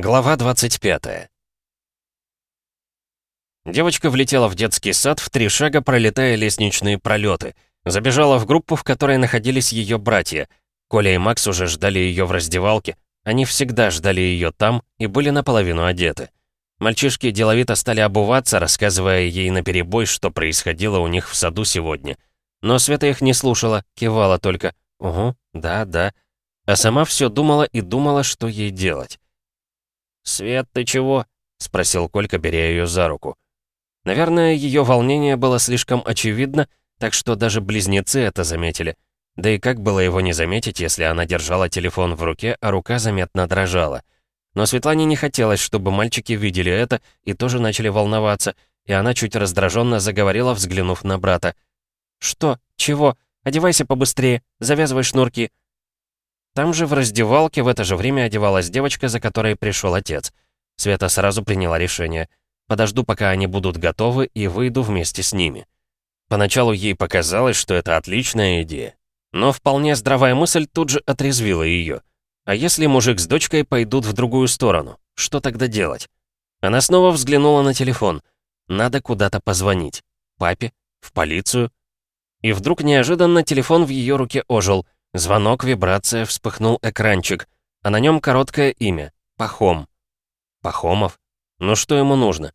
Глава 25 Девочка влетела в детский сад в три шага, пролетая лестничные пролеты. Забежала в группу, в которой находились ее братья. Коля и Макс уже ждали ее в раздевалке. Они всегда ждали ее там и были наполовину одеты. Мальчишки деловито стали обуваться, рассказывая ей наперебой, что происходило у них в саду сегодня. Но Света их не слушала, кивала только «Угу, да, да», а сама все думала и думала, что ей делать. «Свет, ты чего?» — спросил Колька, беря ее за руку. Наверное, ее волнение было слишком очевидно, так что даже близнецы это заметили. Да и как было его не заметить, если она держала телефон в руке, а рука заметно дрожала. Но Светлане не хотелось, чтобы мальчики видели это и тоже начали волноваться, и она чуть раздраженно заговорила, взглянув на брата. «Что? Чего? Одевайся побыстрее, завязывай шнурки». Там же в раздевалке в это же время одевалась девочка, за которой пришел отец. Света сразу приняла решение. Подожду, пока они будут готовы, и выйду вместе с ними. Поначалу ей показалось, что это отличная идея. Но вполне здравая мысль тут же отрезвила ее. А если мужик с дочкой пойдут в другую сторону? Что тогда делать? Она снова взглянула на телефон. Надо куда-то позвонить. Папе? В полицию? И вдруг неожиданно телефон в ее руке ожил. Звонок, вибрация, вспыхнул экранчик. А на нем короткое имя. Пахом. Пахомов? Ну что ему нужно?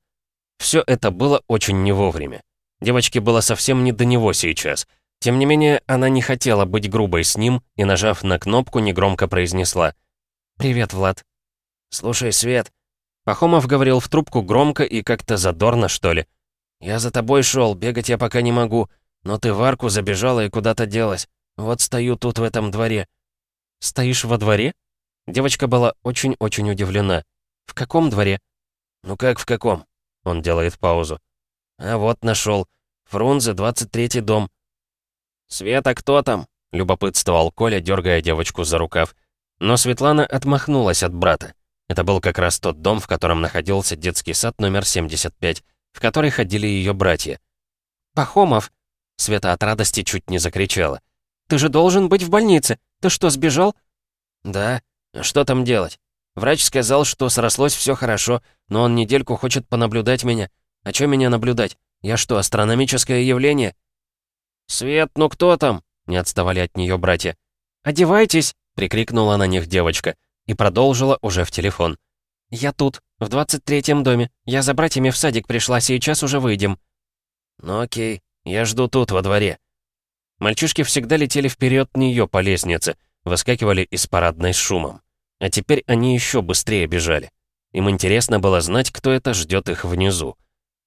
Все это было очень не вовремя. Девочке было совсем не до него сейчас — тем не менее, она не хотела быть грубой с ним и, нажав на кнопку, негромко произнесла «Привет, Влад». «Слушай, Свет». Пахомов говорил в трубку громко и как-то задорно, что ли. «Я за тобой шел, бегать я пока не могу, но ты в арку забежала и куда-то делась. Вот стою тут в этом дворе». «Стоишь во дворе?» Девочка была очень-очень удивлена. «В каком дворе?» «Ну как в каком?» Он делает паузу. «А вот нашел. Фрунзе, 23-й дом. «Света, кто там?» — любопытствовал Коля, дергая девочку за рукав. Но Светлана отмахнулась от брата. Это был как раз тот дом, в котором находился детский сад номер 75, в который ходили ее братья. «Пахомов!» — Света от радости чуть не закричала. «Ты же должен быть в больнице! Ты что, сбежал?» «Да. Что там делать? Врач сказал, что срослось все хорошо, но он недельку хочет понаблюдать меня. А что меня наблюдать? Я что, астрономическое явление?» «Свет, ну кто там?» — не отставали от нее братья. «Одевайтесь!» — прикрикнула на них девочка и продолжила уже в телефон. «Я тут, в 23-м доме. Я за братьями в садик пришла, сейчас уже выйдем». «Ну окей, я жду тут, во дворе». Мальчишки всегда летели вперед нее по лестнице, выскакивали из парадной с шумом. А теперь они еще быстрее бежали. Им интересно было знать, кто это ждет их внизу.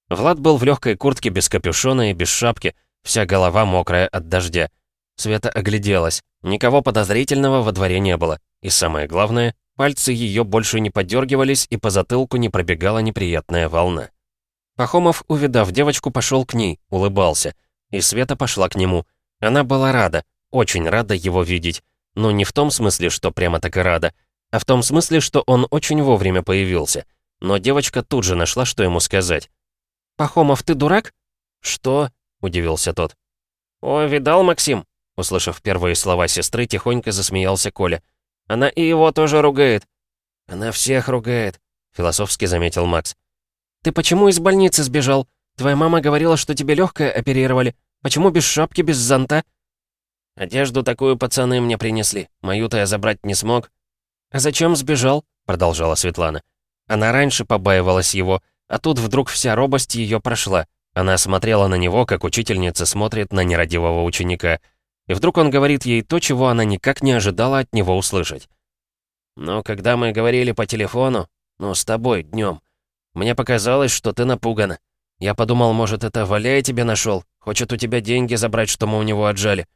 Влад был в легкой куртке без капюшона и без шапки, Вся голова мокрая от дождя. Света огляделась. Никого подозрительного во дворе не было. И самое главное, пальцы ее больше не подергивались, и по затылку не пробегала неприятная волна. Пахомов, увидав девочку, пошел к ней, улыбался. И Света пошла к нему. Она была рада, очень рада его видеть. Но не в том смысле, что прямо так и рада, а в том смысле, что он очень вовремя появился. Но девочка тут же нашла, что ему сказать. «Пахомов, ты дурак?» «Что?» — удивился тот. «О, видал, Максим?» Услышав первые слова сестры, тихонько засмеялся Коля. «Она и его тоже ругает». «Она всех ругает», — философски заметил Макс. «Ты почему из больницы сбежал? Твоя мама говорила, что тебе легкое оперировали. Почему без шапки, без зонта?» «Одежду такую пацаны мне принесли. Мою-то я забрать не смог». «А зачем сбежал?» — продолжала Светлана. Она раньше побаивалась его, а тут вдруг вся робость ее прошла. Она смотрела на него, как учительница смотрит на нерадивого ученика. И вдруг он говорит ей то, чего она никак не ожидала от него услышать. «Но когда мы говорили по телефону, ну, с тобой, днем, мне показалось, что ты напугана. Я подумал, может, это Валяй тебе нашел, хочет у тебя деньги забрать, что мы у него отжали».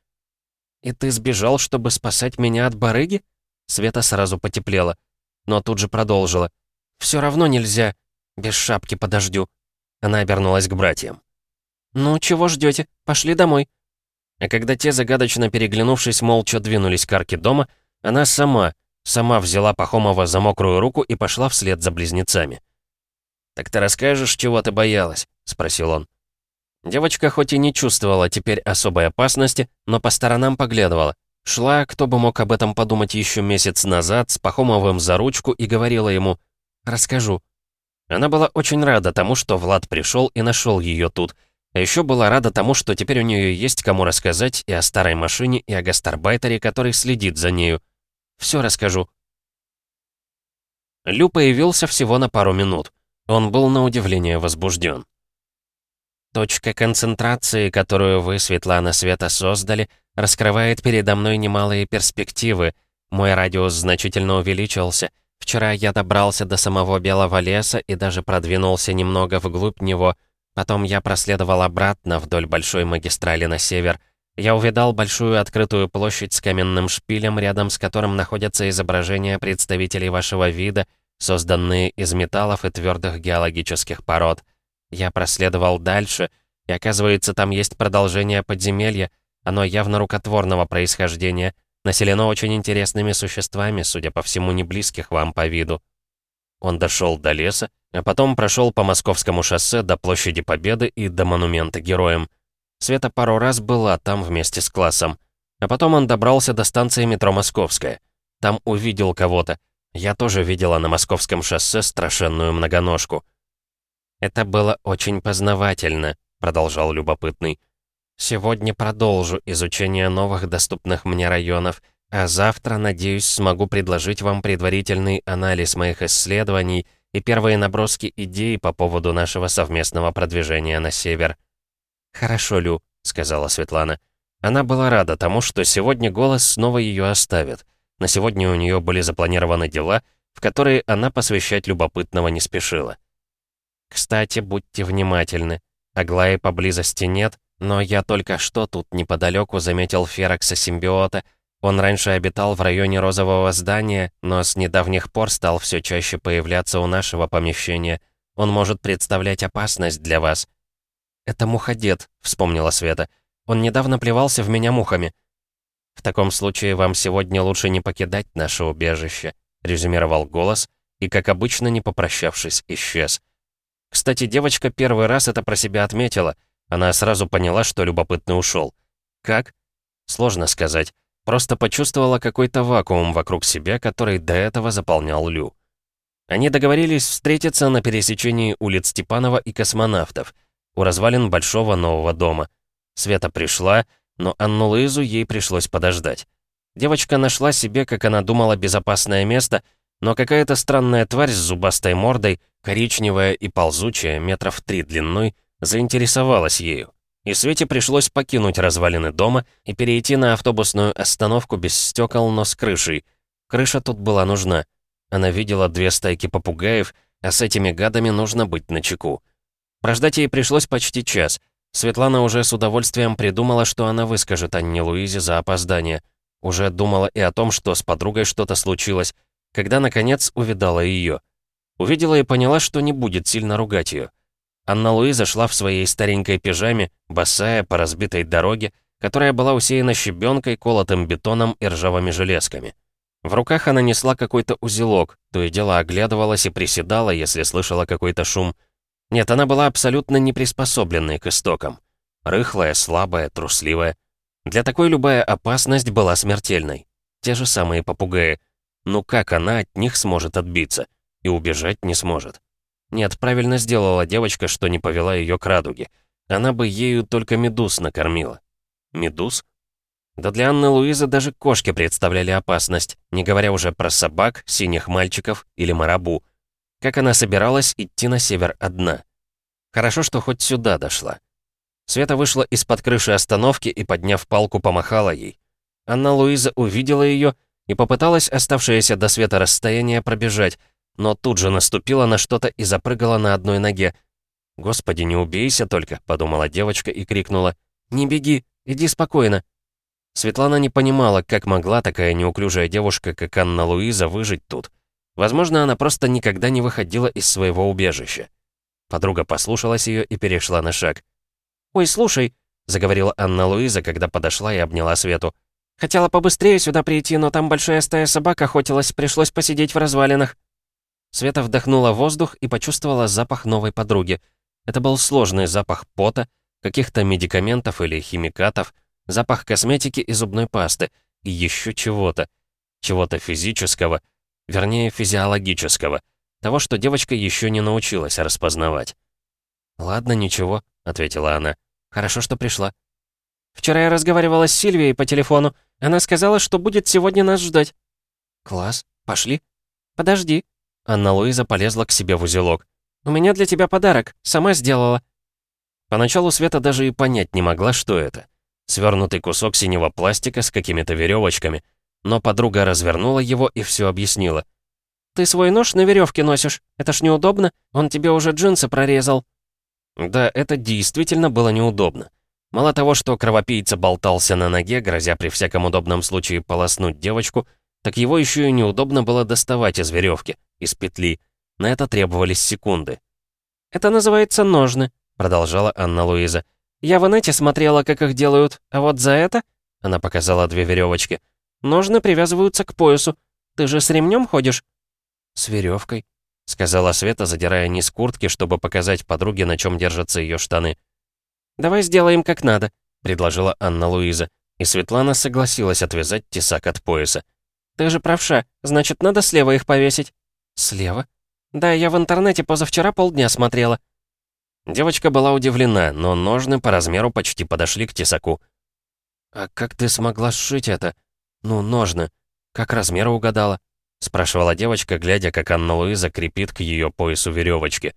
«И ты сбежал, чтобы спасать меня от барыги?» Света сразу потеплела, но тут же продолжила. «Все равно нельзя. Без шапки подождю. Она обернулась к братьям. «Ну, чего ждете? Пошли домой». А когда те, загадочно переглянувшись, молча двинулись к арке дома, она сама, сама взяла Пахомова за мокрую руку и пошла вслед за близнецами. «Так ты расскажешь, чего ты боялась?» — спросил он. Девочка хоть и не чувствовала теперь особой опасности, но по сторонам поглядывала. Шла, кто бы мог об этом подумать еще месяц назад, с Пахомовым за ручку и говорила ему расскажу». Она была очень рада тому, что Влад пришел и нашел ее тут. А еще была рада тому, что теперь у нее есть кому рассказать и о старой машине, и о гастарбайтере, который следит за нею. Все расскажу. Лю появился всего на пару минут. Он был на удивление возбужден. Точка концентрации, которую вы, Светлана Света, создали, раскрывает передо мной немалые перспективы. Мой радиус значительно увеличился. Вчера я добрался до самого Белого леса и даже продвинулся немного вглубь него. Потом я проследовал обратно вдоль большой магистрали на север. Я увидал большую открытую площадь с каменным шпилем, рядом с которым находятся изображения представителей вашего вида, созданные из металлов и твердых геологических пород. Я проследовал дальше, и оказывается, там есть продолжение подземелья. Оно явно рукотворного происхождения, населено очень интересными существами, судя по всему, не близких вам по виду. Он дошел до леса, а потом прошел по Московскому шоссе до площади Победы и до монумента героям. Света пару раз была там вместе с классом. А потом он добрался до станции метро Московская. Там увидел кого-то. Я тоже видела на Московском шоссе страшенную многоножку. «Это было очень познавательно», — продолжал любопытный. «Сегодня продолжу изучение новых доступных мне районов, а завтра, надеюсь, смогу предложить вам предварительный анализ моих исследований и первые наброски идей по поводу нашего совместного продвижения на север». «Хорошо, Лю», — сказала Светлана. Она была рада тому, что сегодня голос снова ее оставит. На сегодня у нее были запланированы дела, в которые она посвящать любопытного не спешила. Кстати, будьте внимательны. Аглаи поблизости нет, но я только что тут неподалеку заметил Ферокса-симбиота. Он раньше обитал в районе розового здания, но с недавних пор стал все чаще появляться у нашего помещения. Он может представлять опасность для вас. «Это муходед», — вспомнила Света. «Он недавно плевался в меня мухами». «В таком случае вам сегодня лучше не покидать наше убежище», — резюмировал голос, и, как обычно, не попрощавшись, исчез. Кстати, девочка первый раз это про себя отметила. Она сразу поняла, что любопытный ушел. Как? Сложно сказать. Просто почувствовала какой-то вакуум вокруг себя, который до этого заполнял Лю. Они договорились встретиться на пересечении улиц Степанова и Космонавтов, у развалин большого нового дома. Света пришла, но Анну Луизу ей пришлось подождать. Девочка нашла себе, как она думала, безопасное место, но какая-то странная тварь с зубастой мордой коричневая и ползучая, метров три длиной, заинтересовалась ею. И Свете пришлось покинуть развалины дома и перейти на автобусную остановку без стекол, но с крышей. Крыша тут была нужна. Она видела две стайки попугаев, а с этими гадами нужно быть начеку. Прождать ей пришлось почти час. Светлана уже с удовольствием придумала, что она выскажет Анне Луизе за опоздание. Уже думала и о том, что с подругой что-то случилось, когда, наконец, увидала ее. Увидела и поняла, что не будет сильно ругать ее. Анна Луиза шла в своей старенькой пижаме, босая по разбитой дороге, которая была усеяна щебенкой, колотым бетоном и ржавыми железками. В руках она несла какой-то узелок, то и дело оглядывалась и приседала, если слышала какой-то шум. Нет, она была абсолютно не приспособленной к истокам. Рыхлая, слабая, трусливая. Для такой любая опасность была смертельной. Те же самые попугаи. Ну как она от них сможет отбиться? и убежать не сможет. Нет, правильно сделала девочка, что не повела ее к радуге. Она бы ею только медуз накормила. Медуз? Да для Анны Луизы даже кошки представляли опасность, не говоря уже про собак, синих мальчиков или марабу. Как она собиралась идти на север одна? Хорошо, что хоть сюда дошла. Света вышла из-под крыши остановки и, подняв палку, помахала ей. Анна Луиза увидела ее и попыталась оставшееся до света расстояние пробежать, но тут же наступила на что-то и запрыгала на одной ноге. «Господи, не убейся только», — подумала девочка и крикнула. «Не беги, иди спокойно». Светлана не понимала, как могла такая неуклюжая девушка, как Анна Луиза, выжить тут. Возможно, она просто никогда не выходила из своего убежища. Подруга послушалась ее и перешла на шаг. «Ой, слушай», — заговорила Анна Луиза, когда подошла и обняла Свету. «Хотела побыстрее сюда прийти, но там большая стая собак охотилась, пришлось посидеть в развалинах». Света вдохнула воздух и почувствовала запах новой подруги. Это был сложный запах пота, каких-то медикаментов или химикатов, запах косметики и зубной пасты, и еще чего-то. Чего-то физического, вернее, физиологического. того, что девочка еще не научилась распознавать. «Ладно, ничего», — ответила она. «Хорошо, что пришла». «Вчера я разговаривала с Сильвией по телефону. Она сказала, что будет сегодня нас ждать». «Класс. Пошли». «Подожди». Анна Луиза полезла к себе в узелок. «У меня для тебя подарок. Сама сделала». Поначалу Света даже и понять не могла, что это. Свернутый кусок синего пластика с какими-то веревочками. Но подруга развернула его и все объяснила. «Ты свой нож на веревке носишь. Это ж неудобно. Он тебе уже джинсы прорезал». Да, это действительно было неудобно. Мало того, что кровопийца болтался на ноге, грозя при всяком удобном случае полоснуть девочку, так его еще и неудобно было доставать из веревки, из петли. На это требовались секунды. «Это называется ножны», — продолжала Анна-Луиза. «Я в инете смотрела, как их делают, а вот за это...» — она показала две веревочки. «Ножны привязываются к поясу. Ты же с ремнем ходишь?» «С веревкой», — сказала Света, задирая низ куртки, чтобы показать подруге, на чем держатся ее штаны. «Давай сделаем как надо», — предложила Анна-Луиза. И Светлана согласилась отвязать тесак от пояса. «Ты же правша, значит, надо слева их повесить». «Слева?» «Да, я в интернете позавчера полдня смотрела». Девочка была удивлена, но ножны по размеру почти подошли к тесаку. «А как ты смогла сшить это? Ну, ножны. Как размеры угадала?» спрашивала девочка, глядя, как Анна-Луиза крепит к ее поясу веревочки.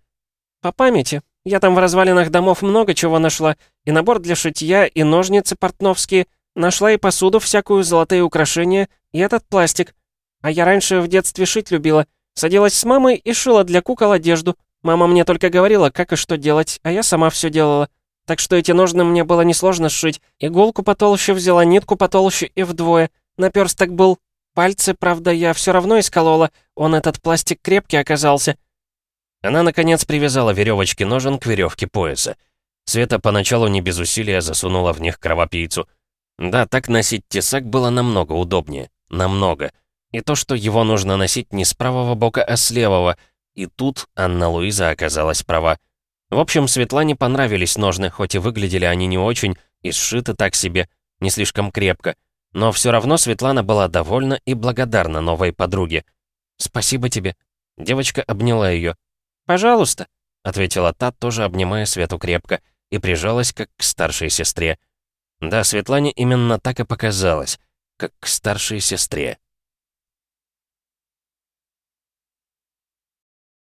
«По памяти. Я там в развалинах домов много чего нашла. И набор для шитья, и ножницы портновские. Нашла и посуду всякую, золотые украшения, и этот пластик. А я раньше в детстве шить любила. Садилась с мамой и шила для кукол одежду. Мама мне только говорила, как и что делать, а я сама все делала. Так что эти ножны мне было несложно сшить. Иголку потолще взяла, нитку потолще и вдвое. Наперсток был. Пальцы, правда, я все равно исколола. Он этот пластик крепкий оказался. Она, наконец, привязала веревочки ножен к веревке пояса. Света поначалу не без усилия засунула в них кровопийцу. Да, так носить тесак было намного удобнее. Намного. И то, что его нужно носить не с правого бока, а с левого. И тут Анна-Луиза оказалась права. В общем, Светлане понравились ножны, хоть и выглядели они не очень, и сшиты так себе, не слишком крепко. Но все равно Светлана была довольна и благодарна новой подруге. «Спасибо тебе». Девочка обняла ее. «Пожалуйста», — ответила та, тоже обнимая Свету крепко, и прижалась как к старшей сестре. Да, Светлане именно так и показалось, как к старшей сестре.